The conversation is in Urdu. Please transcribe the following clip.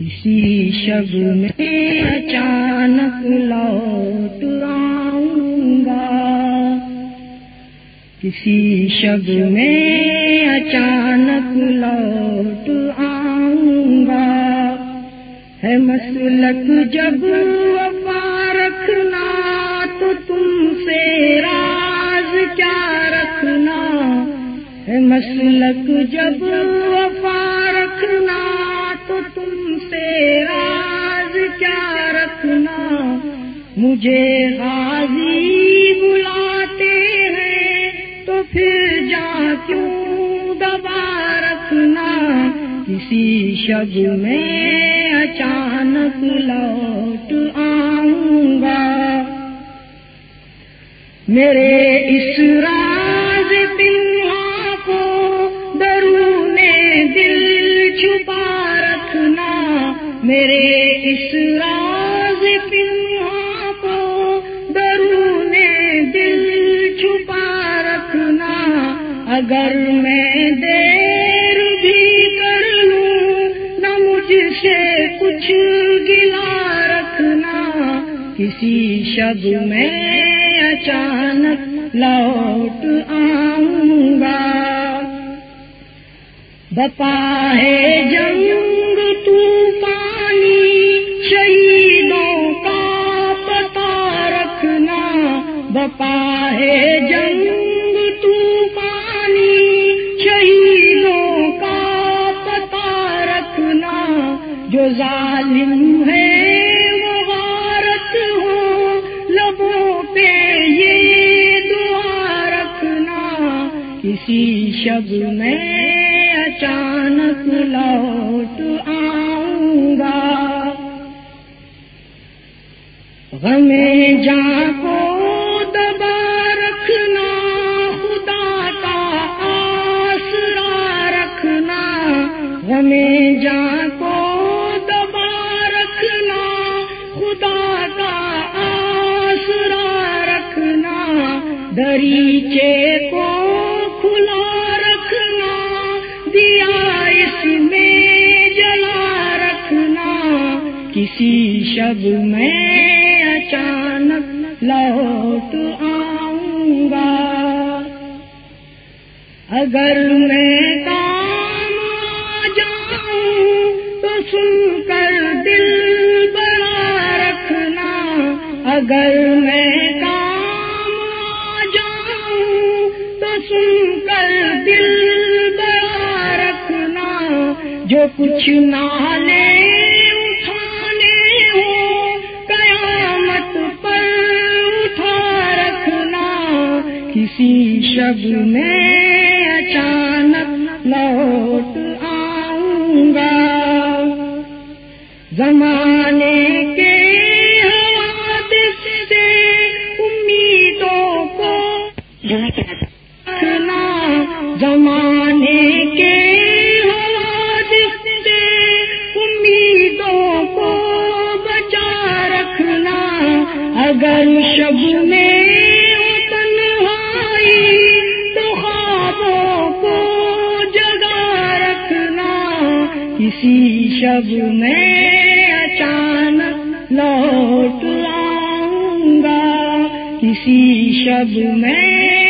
اسی شب میں اچانک لوٹ آؤں گا کسی شب میں اچانک لوٹ آؤں گا ہے مسلک جب وفا رکھنا تو تم سے راز کیا رکھنا؟ ہے مسلک جب وفا رکھنا راز کیا رکھنا؟ مجھے غازی بلاتے ہیں، تو پھر جا کیوں دبا رکھنا؟ کسی شب میں اچانک لوٹ آؤں گا۔ میرے اس میرے اس راز پنہا کو درون دل چھپا رکھنا، اگر میں دیر بھی کر لوں، نہ مجھ سے کچھ گلا رکھنا۔ کسی شب میں اچانک لوٹ آؤں گا۔ بپا ہے جنگ ہے جنگ تو پانی شہیدوں کا پتا رکھنا۔ جو ظالم ہے وہ غارت ہو، لبوں پہ یہ دعا رکھنا۔ کسی شب میں اچانک لوٹ آؤں گا۔ غم جا کو کسی شب میں اچانک لوٹ آؤں گا۔ اگر میں کام آ جاؤں تو سن کر دل بڑا رکھنا۔ اگر میں کام آ جاؤں تو سن کر دل بڑا رکھنا۔ جو کچھ نالے اٹھانے کسی شب میں اچانک لوٹ آؤں گا۔ زمانے کے حوادث سے امیدوں کو رکھنا زمانے کے حوادث سے امیدوں کو بچا رکھنا۔ اگر شب میں جب میں اچانک لوٹ لاؤں گا کسی شب میں